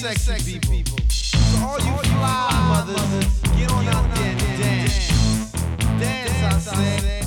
sexy, sexy people. people. So all you fly mothers, mothers, get on out there and dance. Dance, dance, dance I said.